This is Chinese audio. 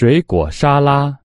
水果沙拉。